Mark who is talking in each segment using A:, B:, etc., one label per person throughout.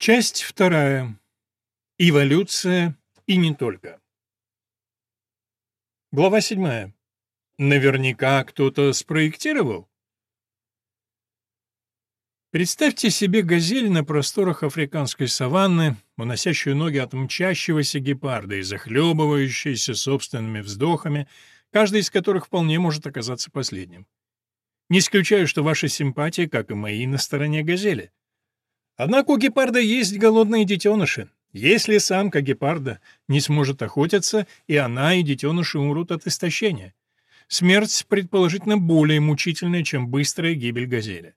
A: Часть вторая. Эволюция и не только. Глава седьмая. Наверняка кто-то спроектировал. Представьте себе газель на просторах африканской саванны, уносящую ноги от мчащегося гепарда и захлебывающейся собственными вздохами, каждый из которых вполне может оказаться последним. Не исключаю, что ваша симпатия, как и мои, на стороне газели. Однако у гепарда есть голодные детеныши. Если самка гепарда не сможет охотиться, и она, и детеныши умрут от истощения. Смерть, предположительно, более мучительная, чем быстрая гибель газели.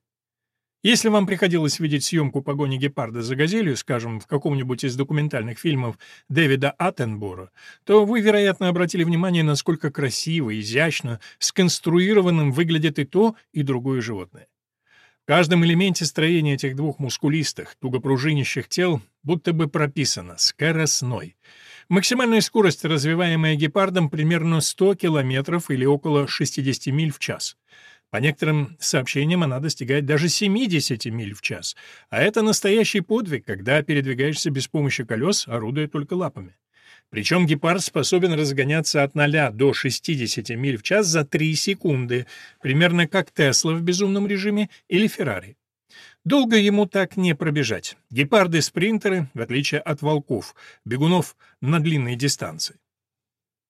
A: Если вам приходилось видеть съемку погони гепарда за газелью, скажем, в каком-нибудь из документальных фильмов Дэвида Аттенбора, то вы, вероятно, обратили внимание, насколько красиво, изящно, сконструированным выглядит и то, и другое животное. В каждом элементе строения этих двух мускулистых, туго тел будто бы прописано «скоростной». Максимальная скорость, развиваемая гепардом, примерно 100 км или около 60 миль в час. По некоторым сообщениям она достигает даже 70 миль в час. А это настоящий подвиг, когда передвигаешься без помощи колес, орудуя только лапами. Причем гепард способен разгоняться от 0 до 60 миль в час за 3 секунды, примерно как Тесла в безумном режиме или Феррари. Долго ему так не пробежать. Гепарды-спринтеры, в отличие от волков, бегунов на длинные дистанции.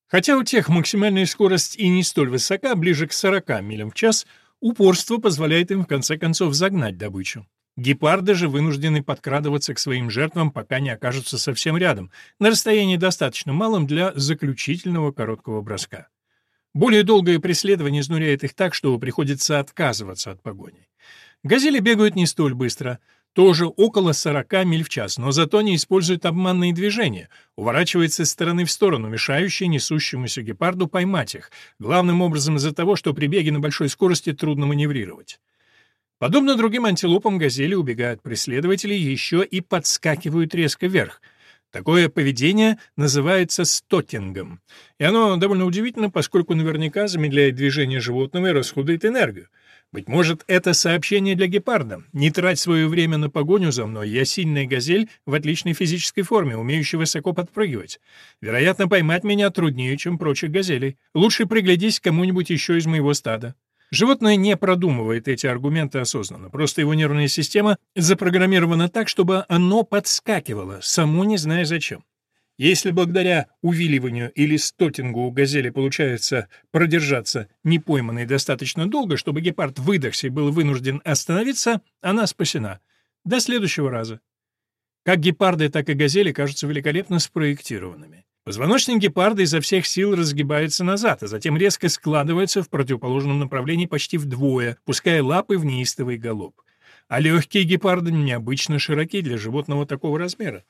A: Хотя у тех максимальная скорость и не столь высока, ближе к 40 милям в час, упорство позволяет им в конце концов загнать добычу. Гепарды же вынуждены подкрадываться к своим жертвам, пока не окажутся совсем рядом, на расстоянии достаточно малом для заключительного короткого броска. Более долгое преследование изнуряет их так, что приходится отказываться от погони. Газели бегают не столь быстро, тоже около 40 миль в час, но зато не используют обманные движения, уворачивается из стороны в сторону, мешающие несущемуся гепарду поймать их, главным образом из-за того, что при беге на большой скорости трудно маневрировать. Подобно другим антилопам, газели убегают преследователей еще и подскакивают резко вверх. Такое поведение называется стотингом. И оно довольно удивительно, поскольку наверняка замедляет движение животного и расходует энергию. Быть может, это сообщение для гепарда. Не трать свое время на погоню за мной, я сильная газель в отличной физической форме, умеющая высоко подпрыгивать. Вероятно, поймать меня труднее, чем прочих газелей. Лучше приглядись к кому-нибудь еще из моего стада. Животное не продумывает эти аргументы осознанно, просто его нервная система запрограммирована так, чтобы оно подскакивало, само не зная зачем. Если благодаря увиливанию или стотингу у газели получается продержаться непойманной достаточно долго, чтобы гепард выдохся и был вынужден остановиться, она спасена. До следующего раза. Как гепарды, так и газели кажутся великолепно спроектированными. Позвоночник гепарда изо всех сил разгибается назад, а затем резко складывается в противоположном направлении почти вдвое, пуская лапы в неистовый галоп. А легкие гепарды необычно широки для животного такого размера.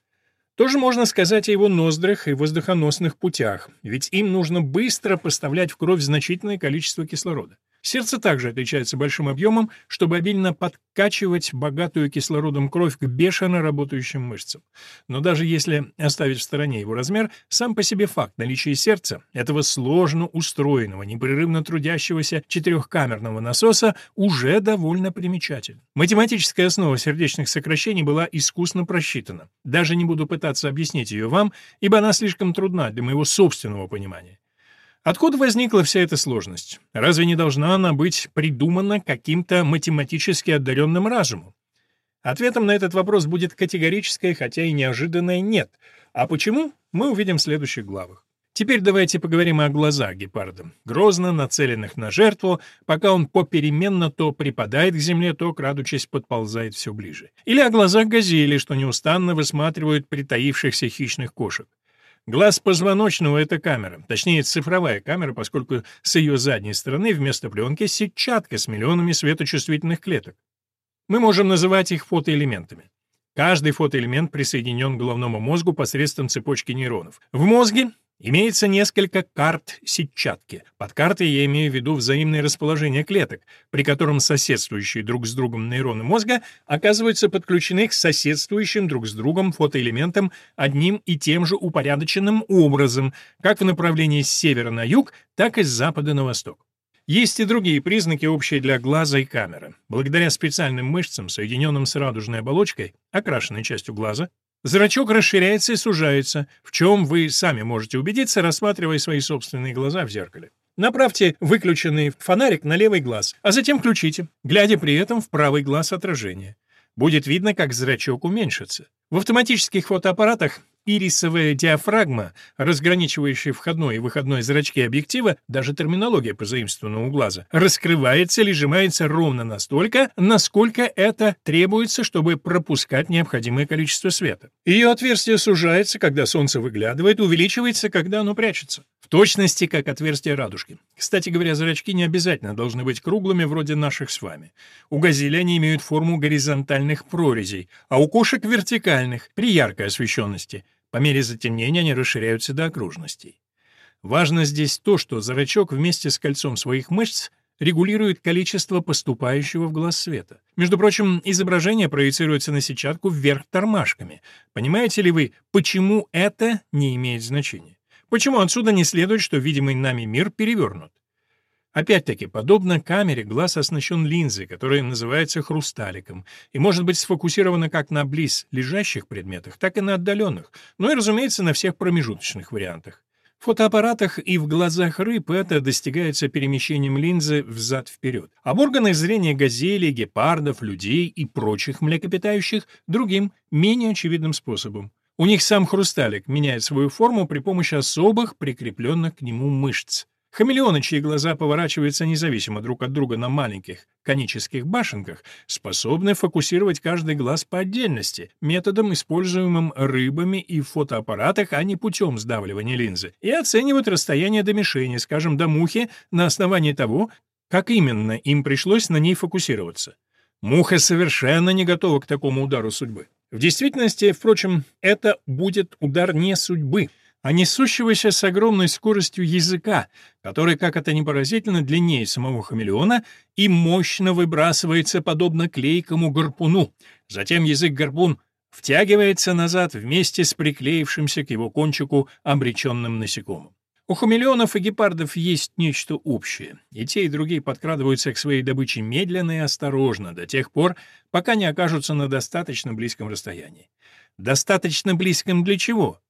A: Тоже можно сказать о его ноздрях и воздухоносных путях, ведь им нужно быстро поставлять в кровь значительное количество кислорода. Сердце также отличается большим объемом, чтобы обильно подкачивать богатую кислородом кровь к бешено работающим мышцам. Но даже если оставить в стороне его размер, сам по себе факт наличия сердца, этого сложно устроенного, непрерывно трудящегося четырехкамерного насоса, уже довольно примечателен. Математическая основа сердечных сокращений была искусно просчитана. Даже не буду пытаться объяснить ее вам, ибо она слишком трудна для моего собственного понимания. Откуда возникла вся эта сложность? Разве не должна она быть придумана каким-то математически одаренным разумом? Ответом на этот вопрос будет категорическое, хотя и неожиданное «нет». А почему, мы увидим в следующих главах. Теперь давайте поговорим о глазах гепарда, грозно нацеленных на жертву, пока он попеременно то припадает к земле, то, крадучись, подползает все ближе. Или о глазах газели, что неустанно высматривают притаившихся хищных кошек. Глаз позвоночного — это камера, точнее, цифровая камера, поскольку с ее задней стороны вместо пленки сетчатка с миллионами светочувствительных клеток. Мы можем называть их фотоэлементами. Каждый фотоэлемент присоединен к головному мозгу посредством цепочки нейронов. В мозге Имеется несколько карт сетчатки. Под картой я имею в виду взаимное расположение клеток, при котором соседствующие друг с другом нейроны мозга оказываются подключены к соседствующим друг с другом фотоэлементам одним и тем же упорядоченным образом, как в направлении с севера на юг, так и с запада на восток. Есть и другие признаки, общие для глаза и камеры. Благодаря специальным мышцам, соединенным с радужной оболочкой, окрашенной частью глаза, зрачок расширяется и сужается, в чем вы сами можете убедиться, рассматривая свои собственные глаза в зеркале. Направьте выключенный фонарик на левый глаз, а затем включите, глядя при этом в правый глаз отражение. Будет видно, как зрачок уменьшится. В автоматических фотоаппаратах ирисовая диафрагма, разграничивающая входной и выходной зрачки объектива, даже терминология позаимствована у глаза, раскрывается или сжимается ровно настолько, насколько это требуется, чтобы пропускать необходимое количество света. Ее отверстие сужается, когда солнце выглядывает, увеличивается, когда оно прячется. В точности, как отверстие радужки. Кстати говоря, зрачки не обязательно должны быть круглыми, вроде наших с вами. У газели они имеют форму горизонтальных прорезей, а у кошек — вертикальных, при яркой освещенности. По мере затемнения они расширяются до окружностей. Важно здесь то, что зрачок вместе с кольцом своих мышц регулирует количество поступающего в глаз света. Между прочим, изображение проецируется на сетчатку вверх тормашками. Понимаете ли вы, почему это не имеет значения? Почему отсюда не следует, что видимый нами мир перевернут? Опять-таки, подобно камере, глаз оснащен линзой, которая называется хрусталиком, и может быть сфокусирована как на близ лежащих предметах, так и на отдаленных, ну и, разумеется, на всех промежуточных вариантах. В фотоаппаратах и в глазах рыб это достигается перемещением линзы взад-вперед, а в органах зрения газелей, гепардов, людей и прочих млекопитающих другим, менее очевидным способом. У них сам хрусталик меняет свою форму при помощи особых прикрепленных к нему мышц. Хамелеоны, чьи глаза поворачиваются независимо друг от друга на маленьких конических башенках, способны фокусировать каждый глаз по отдельности, методом, используемым рыбами и в фотоаппаратах, а не путем сдавливания линзы, и оценивают расстояние до мишени, скажем, до мухи, на основании того, как именно им пришлось на ней фокусироваться. Муха совершенно не готова к такому удару судьбы. В действительности, впрочем, это будет удар не судьбы, а несущегося с огромной скоростью языка, который, как это ни поразительно, длиннее самого хамелеона и мощно выбрасывается подобно клейкому гарпуну. Затем язык-гарпун втягивается назад вместе с приклеившимся к его кончику обреченным насекомым. У хамелеонов и гепардов есть нечто общее, и те, и другие подкрадываются к своей добыче медленно и осторожно до тех пор, пока не окажутся на достаточно близком расстоянии. Достаточно близком для чего?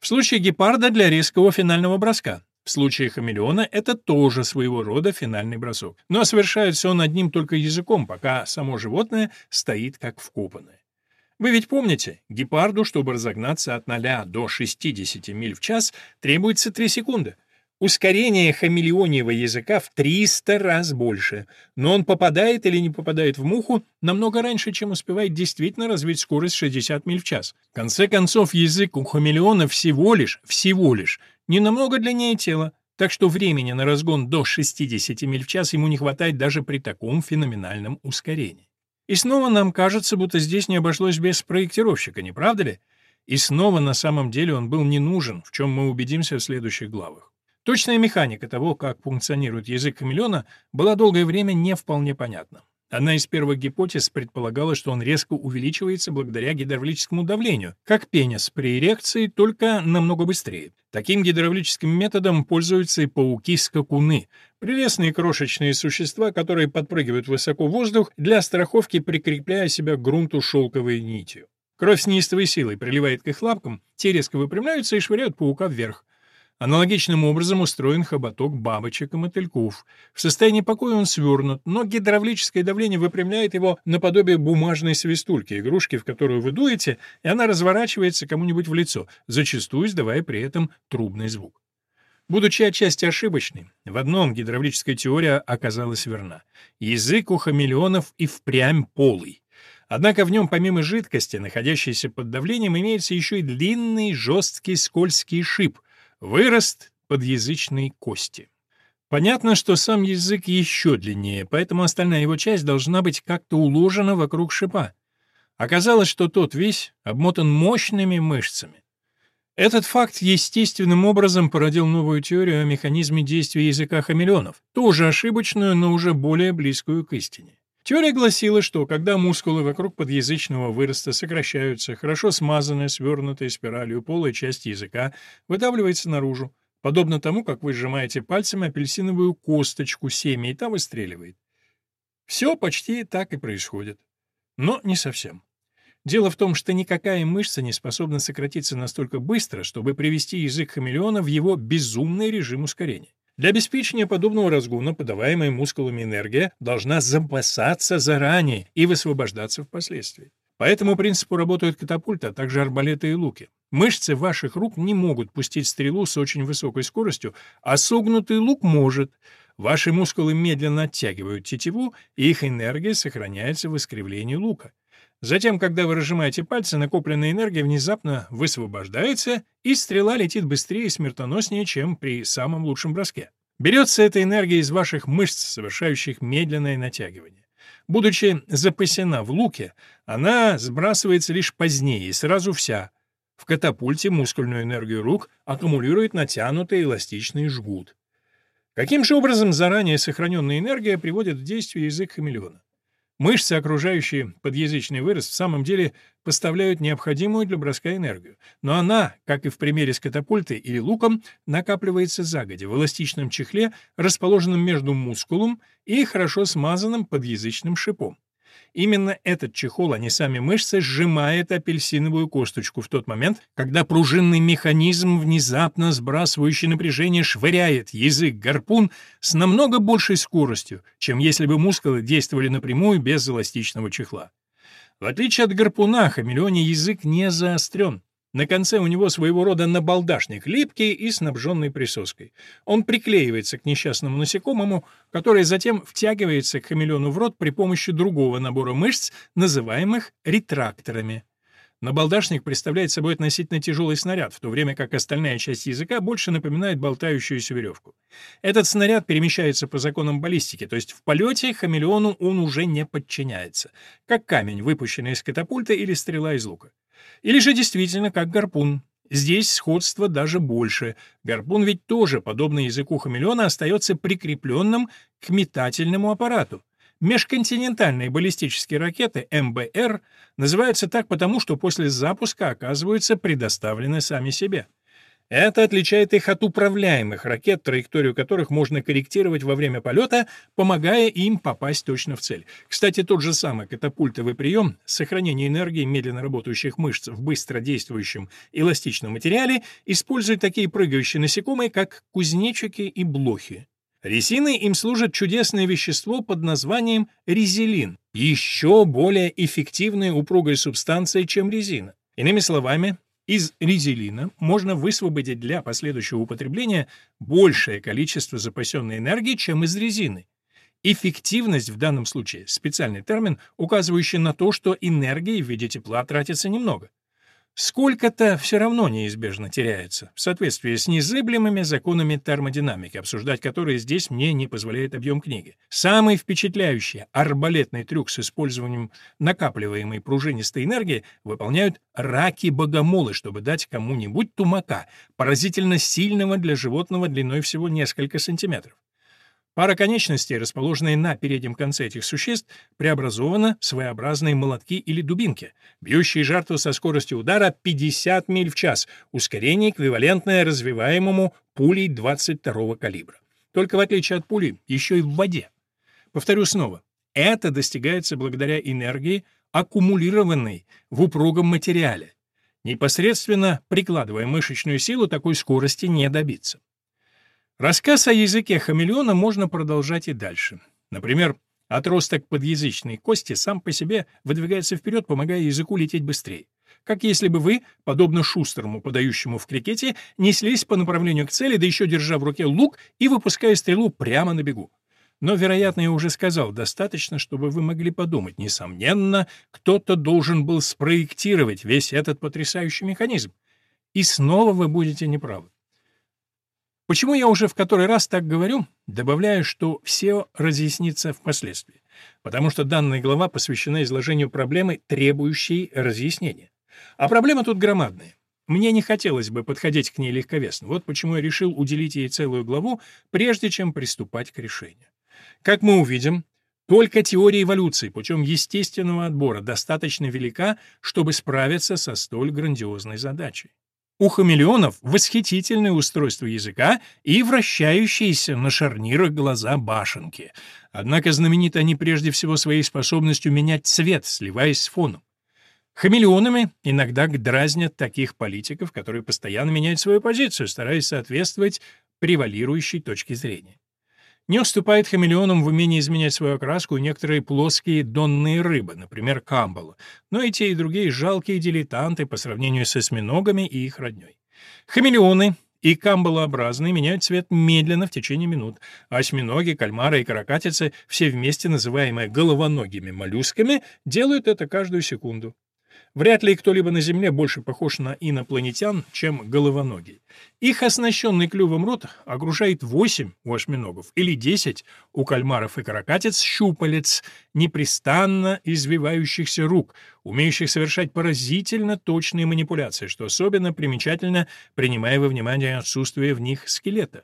A: В случае гепарда для резкого финального броска. В случае хамелеона это тоже своего рода финальный бросок. Но совершается он одним только языком, пока само животное стоит как вкопанное. Вы ведь помните, гепарду, чтобы разогнаться от 0 до 60 миль в час, требуется 3 секунды. Ускорение хамелеоньего языка в 300 раз больше, но он попадает или не попадает в муху намного раньше, чем успевает действительно развить скорость 60 миль в час. В конце концов, язык у хамелеона всего лишь, всего лишь, не намного длиннее тела, так что времени на разгон до 60 миль в час ему не хватает даже при таком феноменальном ускорении. И снова нам кажется, будто здесь не обошлось без проектировщика, не правда ли? И снова на самом деле он был не нужен, в чем мы убедимся в следующих главах. Точная механика того, как функционирует язык хамелеона, была долгое время не вполне понятна. Одна из первых гипотез предполагала, что он резко увеличивается благодаря гидравлическому давлению, как пенис при эрекции, только намного быстрее. Таким гидравлическим методом пользуются и пауки-скакуны, прелестные крошечные существа, которые подпрыгивают высоко в воздух для страховки, прикрепляя себя к грунту шелковой нитью. Кровь с неистовой силой приливает к их лапкам, те резко выпрямляются и швыряют паука вверх. Аналогичным образом устроен хоботок бабочек и мотыльков. В состоянии покоя он свернут, но гидравлическое давление выпрямляет его наподобие бумажной свистульки, игрушки, в которую вы дуете, и она разворачивается кому-нибудь в лицо, зачастую издавая при этом трубный звук. Будучи отчасти ошибочной, в одном гидравлическая теория оказалась верна. Язык у хамелеонов и впрямь полый. Однако в нем помимо жидкости, находящейся под давлением, имеется еще и длинный, жесткий, скользкий шип — Вырост подъязычной кости. Понятно, что сам язык еще длиннее, поэтому остальная его часть должна быть как-то уложена вокруг шипа. Оказалось, что тот весь обмотан мощными мышцами. Этот факт естественным образом породил новую теорию о механизме действия языка хамелеонов, тоже ошибочную, но уже более близкую к истине. Теория гласила, что когда мускулы вокруг подъязычного выроста сокращаются, хорошо смазанная, свернутая спиралью полая часть языка выдавливается наружу, подобно тому, как вы сжимаете пальцем апельсиновую косточку семя, и та выстреливает. Все почти так и происходит. Но не совсем. Дело в том, что никакая мышца не способна сократиться настолько быстро, чтобы привести язык хамелеона в его безумный режим ускорения. Для обеспечения подобного разгона подаваемая мускулами энергия должна запасаться заранее и высвобождаться впоследствии. По этому принципу работают катапульты, а также арбалеты и луки. Мышцы ваших рук не могут пустить стрелу с очень высокой скоростью, а согнутый лук может. Ваши мускулы медленно оттягивают тетиву, и их энергия сохраняется в искривлении лука. Затем, когда вы разжимаете пальцы, накопленная энергия внезапно высвобождается, и стрела летит быстрее и смертоноснее, чем при самом лучшем броске. Берется эта энергия из ваших мышц, совершающих медленное натягивание. Будучи запасена в луке, она сбрасывается лишь позднее и сразу вся. В катапульте мускульную энергию рук аккумулирует натянутый эластичный жгут. Каким же образом заранее сохраненная энергия приводит в действие язык хамелеона? Мышцы, окружающие подъязычный вырос, в самом деле поставляют необходимую для броска энергию, но она, как и в примере с катапультой или луком, накапливается загодя в эластичном чехле, расположенном между мускулом и хорошо смазанным подъязычным шипом. Именно этот чехол, а не сами мышцы, сжимает апельсиновую косточку в тот момент, когда пружинный механизм, внезапно сбрасывающий напряжение, швыряет язык-гарпун с намного большей скоростью, чем если бы мускулы действовали напрямую без эластичного чехла. В отличие от гарпуна, хамелеоний язык не заострен. На конце у него своего рода набалдашник, липкий и снабженный присоской. Он приклеивается к несчастному насекомому, которое затем втягивается к хамелеону в рот при помощи другого набора мышц, называемых ретракторами. Набалдашник представляет собой относительно тяжелый снаряд, в то время как остальная часть языка больше напоминает болтающуюся веревку. Этот снаряд перемещается по законам баллистики, то есть в полете хамелеону он уже не подчиняется, как камень, выпущенный из катапульта или стрела из лука. Или же действительно как гарпун. Здесь сходство даже больше. Гарпун ведь тоже, подобно языку хамелеона, остается прикрепленным к метательному аппарату. Межконтинентальные баллистические ракеты МБР называются так потому, что после запуска оказываются предоставлены сами себе. Это отличает их от управляемых ракет, траекторию которых можно корректировать во время полета, помогая им попасть точно в цель. Кстати, тот же самый катапультовый прием сохранения энергии медленно работающих мышц в быстро действующем эластичном материале используют такие прыгающие насекомые, как кузнечики и блохи. Резиной им служит чудесное вещество под названием резилин, еще более эффективная упругая субстанция, чем резина. Иными словами, из резилина можно высвободить для последующего употребления большее количество запасенной энергии, чем из резины. Эффективность в данном случае – специальный термин, указывающий на то, что энергии в виде тепла тратится немного. Сколько-то все равно неизбежно теряется, в соответствии с незыблемыми законами термодинамики, обсуждать которые здесь мне не позволяет объем книги. Самый впечатляющий арбалетный трюк с использованием накапливаемой пружинистой энергии выполняют раки-богомолы, чтобы дать кому-нибудь тумака, поразительно сильного для животного длиной всего несколько сантиметров. Пара конечностей, расположенные на переднем конце этих существ, преобразована в своеобразные молотки или дубинки, бьющие жертву со скоростью удара 50 миль в час, ускорение, эквивалентное развиваемому пулей 22-го калибра. Только в отличие от пули, еще и в воде. Повторю снова, это достигается благодаря энергии, аккумулированной в упругом материале. Непосредственно прикладывая мышечную силу, такой скорости не добиться. Рассказ о языке хамелеона можно продолжать и дальше. Например, отросток подъязычной кости сам по себе выдвигается вперед, помогая языку лететь быстрее. Как если бы вы, подобно шустрому, подающему в крикете, неслись по направлению к цели, да еще держа в руке лук и выпуская стрелу прямо на бегу. Но, вероятно, я уже сказал, достаточно, чтобы вы могли подумать. Несомненно, кто-то должен был спроектировать весь этот потрясающий механизм. И снова вы будете неправы. Почему я уже в который раз так говорю, добавляю, что все разъяснится впоследствии. Потому что данная глава посвящена изложению проблемы, требующей разъяснения. А проблема тут громадная. Мне не хотелось бы подходить к ней легковесно. Вот почему я решил уделить ей целую главу, прежде чем приступать к решению. Как мы увидим, только теория эволюции путем естественного отбора достаточно велика, чтобы справиться со столь грандиозной задачей. У хамелеонов восхитительное устройство языка и вращающиеся на шарнирах глаза башенки. Однако знамениты они прежде всего своей способностью менять цвет, сливаясь с фоном. Хамелеонами иногда дразнят таких политиков, которые постоянно меняют свою позицию, стараясь соответствовать превалирующей точке зрения. Не уступает хамелеонам в умении изменять свою окраску некоторые плоские донные рыбы, например, камбала, но и те, и другие жалкие дилетанты по сравнению с осьминогами и их родней. Хамелеоны и камбалообразные меняют цвет медленно в течение минут, а осьминоги, кальмары и каракатицы, все вместе называемые головоногими моллюсками, делают это каждую секунду. Вряд ли кто-либо на Земле больше похож на инопланетян, чем головоногий. Их оснащенный клювом рот окружает 8 у осьминогов или 10 у кальмаров и каракатиц щупалец, непрестанно извивающихся рук, умеющих совершать поразительно точные манипуляции, что особенно примечательно, принимая во внимание отсутствие в них скелета.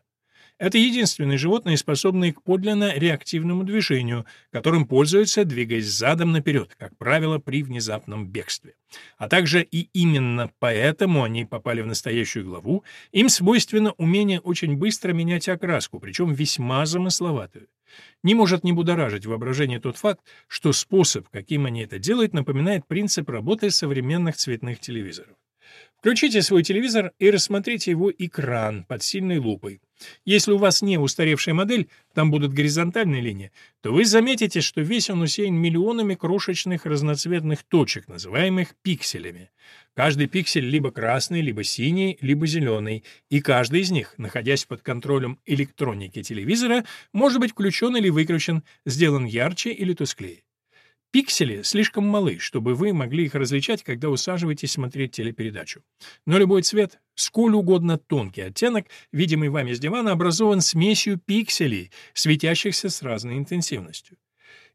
A: Это единственные животные, способные к подлинно реактивному движению, которым пользуются, двигаясь задом наперед, как правило, при внезапном бегстве. А также и именно поэтому они попали в настоящую главу, им свойственно умение очень быстро менять окраску, причем весьма замысловатую. Не может не будоражить воображение тот факт, что способ, каким они это делают, напоминает принцип работы современных цветных телевизоров. Включите свой телевизор и рассмотрите его экран под сильной лупой. Если у вас не устаревшая модель, там будут горизонтальные линии, то вы заметите, что весь он усеян миллионами крошечных разноцветных точек, называемых пикселями. Каждый пиксель либо красный, либо синий, либо зеленый, и каждый из них, находясь под контролем электроники телевизора, может быть включен или выключен, сделан ярче или тусклее. Пиксели слишком малы, чтобы вы могли их различать, когда усаживаетесь смотреть телепередачу. Но любой цвет, сколь угодно тонкий оттенок, видимый вами с дивана, образован смесью пикселей, светящихся с разной интенсивностью.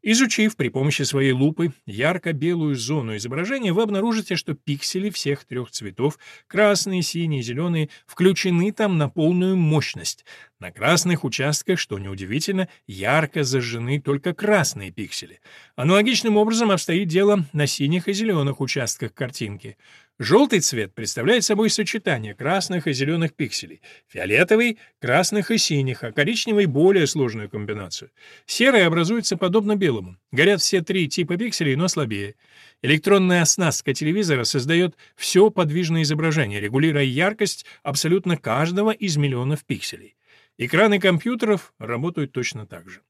A: Изучив при помощи своей лупы ярко-белую зону изображения, вы обнаружите, что пиксели всех трех цветов — красные, синие, зеленые — включены там на полную мощность. На красных участках, что неудивительно, ярко зажжены только красные пиксели. Аналогичным образом обстоит дело на синих и зеленых участках картинки. Желтый цвет представляет собой сочетание красных и зеленых пикселей, фиолетовый — красных и синих, а коричневый — более сложную комбинацию. Серый образуется подобно белому. Горят все три типа пикселей, но слабее. Электронная оснастка телевизора создает все подвижное изображение, регулируя яркость абсолютно каждого из миллионов пикселей. Экраны компьютеров работают точно так же.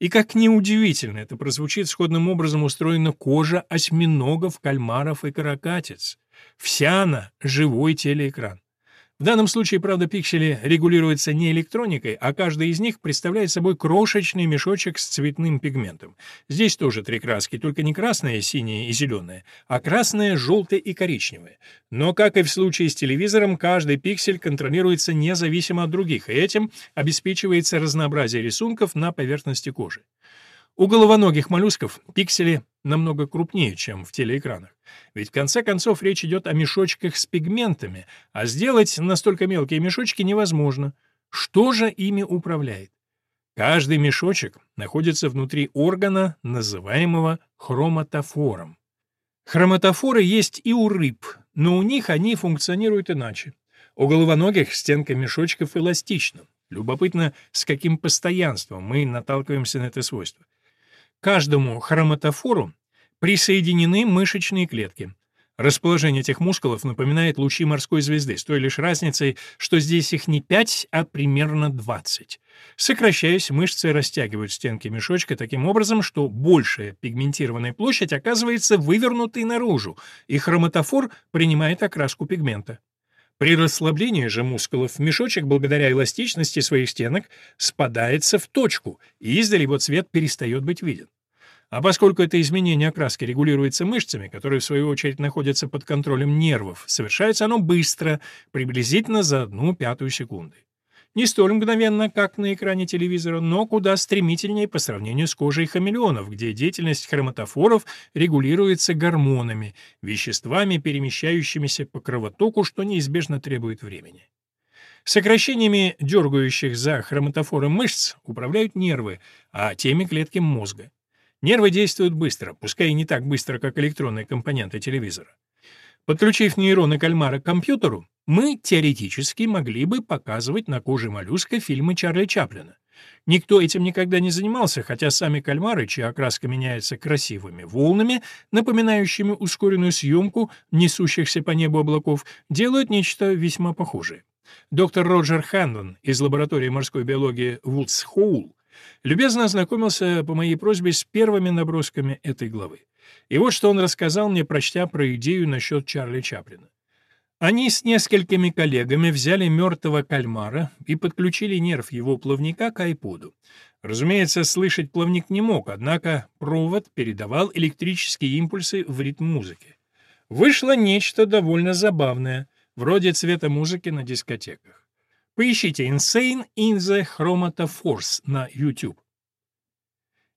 A: И как неудивительно это прозвучит, сходным образом устроена кожа осьминогов, кальмаров и каракатиц. Вся она — живой телеэкран. В данном случае, правда, пиксели регулируются не электроникой, а каждый из них представляет собой крошечный мешочек с цветным пигментом. Здесь тоже три краски, только не красная, синяя и зеленая, а красная, желтая и коричневая. Но, как и в случае с телевизором, каждый пиксель контролируется независимо от других, и этим обеспечивается разнообразие рисунков на поверхности кожи. У головоногих моллюсков пиксели намного крупнее, чем в телеэкранах. Ведь в конце концов речь идет о мешочках с пигментами, а сделать настолько мелкие мешочки невозможно. Что же ими управляет? Каждый мешочек находится внутри органа, называемого хроматофором. Хроматофоры есть и у рыб, но у них они функционируют иначе. У головоногих стенка мешочков эластична. Любопытно, с каким постоянством мы наталкиваемся на это свойство каждому хроматофору присоединены мышечные клетки. Расположение этих мускулов напоминает лучи морской звезды, с той лишь разницей, что здесь их не 5, а примерно 20. Сокращаясь, мышцы растягивают стенки мешочка таким образом, что большая пигментированная площадь оказывается вывернутой наружу, и хроматофор принимает окраску пигмента. При расслаблении же мускулов мешочек, благодаря эластичности своих стенок, спадается в точку, и издали его цвет перестает быть виден. А поскольку это изменение окраски регулируется мышцами, которые в свою очередь находятся под контролем нервов, совершается оно быстро, приблизительно за одну пятую секунды. Не столь мгновенно, как на экране телевизора, но куда стремительнее по сравнению с кожей хамелеонов, где деятельность хроматофоров регулируется гормонами, веществами, перемещающимися по кровотоку, что неизбежно требует времени. Сокращениями дергающих за хроматофором мышц управляют нервы, а теми клетки мозга. Нервы действуют быстро, пускай и не так быстро, как электронные компоненты телевизора. Подключив нейроны кальмара к компьютеру, мы теоретически могли бы показывать на коже моллюска фильмы Чарли Чаплина. Никто этим никогда не занимался, хотя сами кальмары, чья окраска меняется красивыми волнами, напоминающими ускоренную съемку несущихся по небу облаков, делают нечто весьма похожее. Доктор Роджер Хэндон из лаборатории морской биологии Вудс Хоул любезно ознакомился по моей просьбе с первыми набросками этой главы. И вот что он рассказал мне, прочтя про идею насчет Чарли Чаплина. Они с несколькими коллегами взяли мертвого кальмара и подключили нерв его плавника к айподу. Разумеется, слышать плавник не мог, однако провод передавал электрические импульсы в ритм музыки. Вышло нечто довольно забавное, вроде цвета музыки на дискотеках. Поищите Insane in the Chromatophores на YouTube.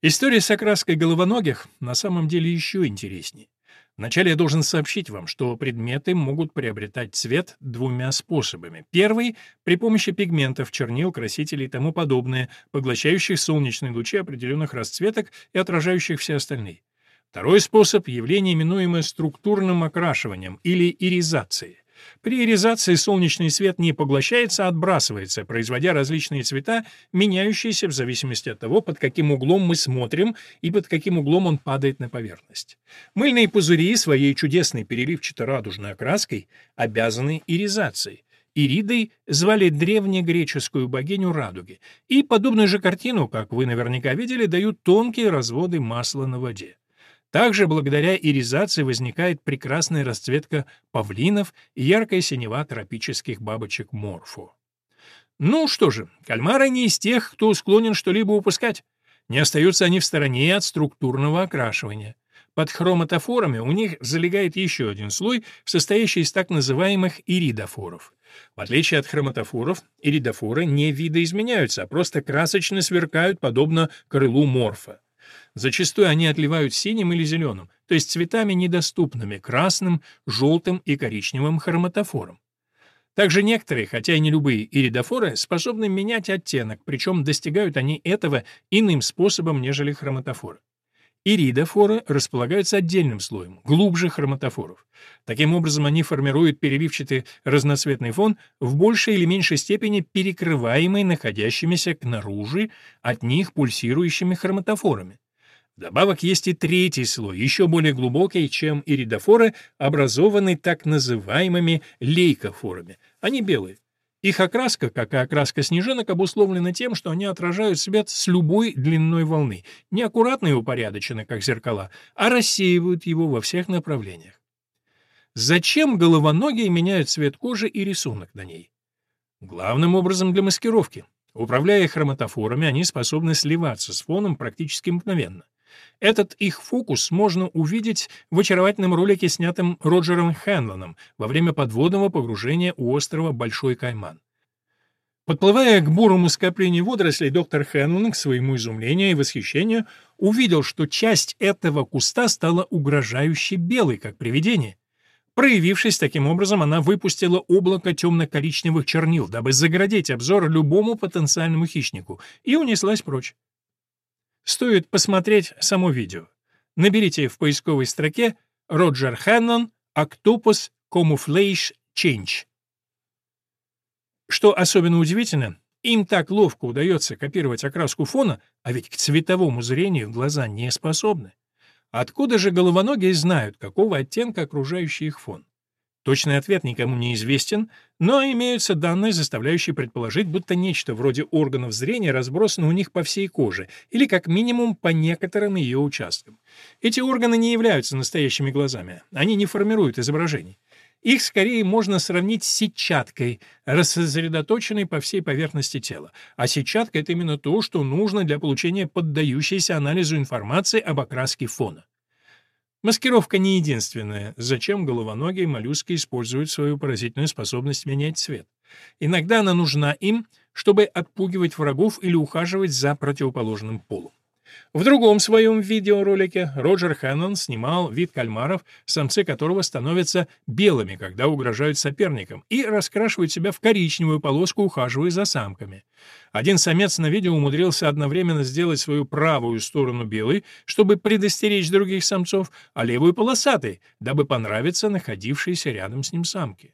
A: История с окраской головоногих на самом деле еще интереснее. Вначале я должен сообщить вам, что предметы могут приобретать цвет двумя способами. Первый — при помощи пигментов, чернил, красителей и тому подобное, поглощающих солнечные лучи определенных расцветок и отражающих все остальные. Второй способ — явление, именуемое структурным окрашиванием или иризацией. При иризации солнечный свет не поглощается, а отбрасывается, производя различные цвета, меняющиеся в зависимости от того, под каким углом мы смотрим и под каким углом он падает на поверхность. Мыльные пузыри своей чудесной переливчато-радужной окраской обязаны иризацией. Иридой звали древнегреческую богиню радуги, и подобную же картину, как вы наверняка видели, дают тонкие разводы масла на воде. Также благодаря иризации возникает прекрасная расцветка павлинов и яркая синева тропических бабочек морфу. Ну что же, кальмары не из тех, кто склонен что-либо упускать. Не остаются они в стороне от структурного окрашивания. Под хроматофорами у них залегает еще один слой, состоящий из так называемых иридофоров. В отличие от хроматофоров, иридофоры не видоизменяются, а просто красочно сверкают, подобно крылу морфа. Зачастую они отливают синим или зеленым, то есть цветами недоступными красным, желтым и коричневым хроматофором. Также некоторые, хотя и не любые иридофоры, способны менять оттенок, причем достигают они этого иным способом, нежели хроматофоры. Иридофоры располагаются отдельным слоем, глубже хроматофоров. Таким образом, они формируют переливчатый разноцветный фон в большей или меньшей степени перекрываемый находящимися к наружи от них пульсирующими хроматофорами. Вдобавок есть и третий слой, еще более глубокий, чем иридофоры, образованный так называемыми лейкофорами. Они белые. Их окраска, как и окраска снежинок, обусловлена тем, что они отражают свет с любой длиной волны, не аккуратно и упорядоченно, как зеркала, а рассеивают его во всех направлениях. Зачем головоногие меняют цвет кожи и рисунок на ней? Главным образом для маскировки. Управляя хроматофорами, они способны сливаться с фоном практически мгновенно. Этот их фокус можно увидеть в очаровательном ролике, снятом Роджером Хэнлоном во время подводного погружения у острова Большой Кайман. Подплывая к бурому скоплению водорослей, доктор Хэнлон, к своему изумлению и восхищению, увидел, что часть этого куста стала угрожающе белой, как привидение. Проявившись таким образом, она выпустила облако темно-коричневых чернил, дабы заградить обзор любому потенциальному хищнику, и унеслась прочь. Стоит посмотреть само видео. Наберите в поисковой строке «Роджер Хэннон Octopus Camouflage Change». Что особенно удивительно, им так ловко удается копировать окраску фона, а ведь к цветовому зрению глаза не способны. Откуда же головоногие знают, какого оттенка окружающий их фон? Точный ответ никому не известен, но имеются данные, заставляющие предположить, будто нечто вроде органов зрения разбросано у них по всей коже, или как минимум по некоторым ее участкам. Эти органы не являются настоящими глазами, они не формируют изображений. Их скорее можно сравнить с сетчаткой, рассредоточенной по всей поверхности тела. А сетчатка — это именно то, что нужно для получения поддающейся анализу информации об окраске фона. Маскировка не единственная, зачем головоногие моллюски используют свою поразительную способность менять цвет. Иногда она нужна им, чтобы отпугивать врагов или ухаживать за противоположным полом. В другом своем видеоролике Роджер Хэннон снимал вид кальмаров, самцы которого становятся белыми, когда угрожают соперникам, и раскрашивают себя в коричневую полоску, ухаживая за самками. Один самец на видео умудрился одновременно сделать свою правую сторону белой, чтобы предостеречь других самцов, а левую полосатой, дабы понравиться находившейся рядом с ним самке.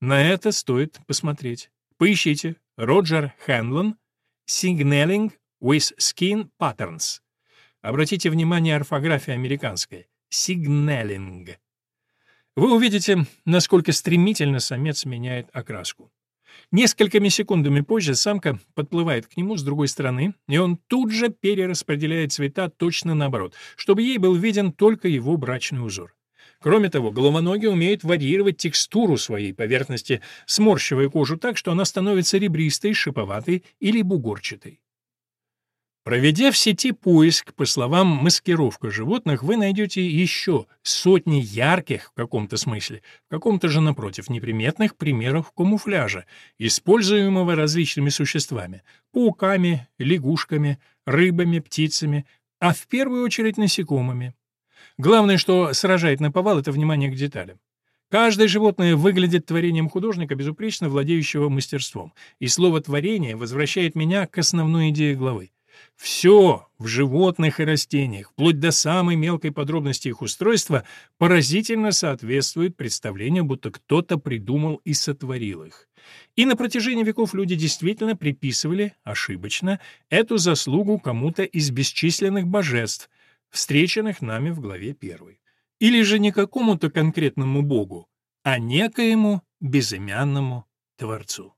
A: На это стоит посмотреть. Поищите Роджер Хэнлон «Signaling with Skin Patterns». Обратите внимание, орфография американская. «Signaling». Вы увидите, насколько стремительно самец меняет окраску. Несколькими секундами позже самка подплывает к нему с другой стороны, и он тут же перераспределяет цвета точно наоборот, чтобы ей был виден только его брачный узор. Кроме того, головоногий умеет варьировать текстуру своей поверхности, сморщивая кожу так, что она становится ребристой, шиповатой или бугорчатой. Проведя в сети поиск, по словам маскировка животных, вы найдете еще сотни ярких, в каком-то смысле, в каком-то же, напротив, неприметных примеров камуфляжа, используемого различными существами — пауками, лягушками, рыбами, птицами, а в первую очередь насекомыми. Главное, что сражает на повал, это внимание к деталям. Каждое животное выглядит творением художника, безупречно владеющего мастерством, и слово «творение» возвращает меня к основной идее главы. Все в животных и растениях, вплоть до самой мелкой подробности их устройства, поразительно соответствует представлению, будто кто-то придумал и сотворил их. И на протяжении веков люди действительно приписывали, ошибочно, эту заслугу кому-то из бесчисленных божеств, встреченных нами в главе 1. Или же не какому-то конкретному богу, а некоему безымянному Творцу.